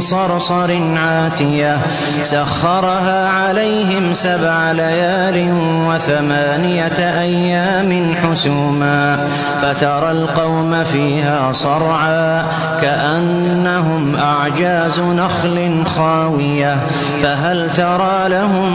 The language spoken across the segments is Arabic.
صرصر عاتية سخرها عليهم سبع ليال وثمانية أيام حسوما. فترى القوم فيها صرعا كأنهم أعجاز نخل خاوية. فهل ترى لهم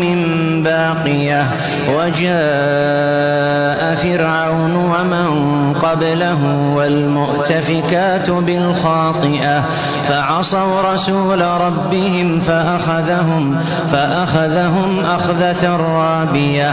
من باقية؟ وجاء فرعون ومن قبله والمؤتفكات بالخاطئة فعصوا رسول ربهم فأخذهم فأخذهم أخذة رابية.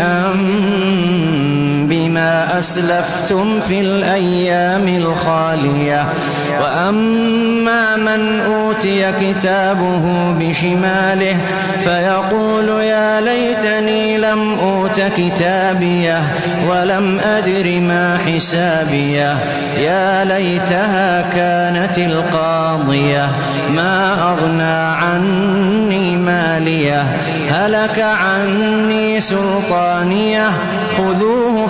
أسلفتم في الأيام الخالية. وأما من أوتي كتابه بشماله فيقول يا ليتني لم أوت كتابيه ولم أدر ما حسابيه. يا ليتها كانت القاضية. ما أغنى عني ماليه. هلك عني سلطانيه. خذوه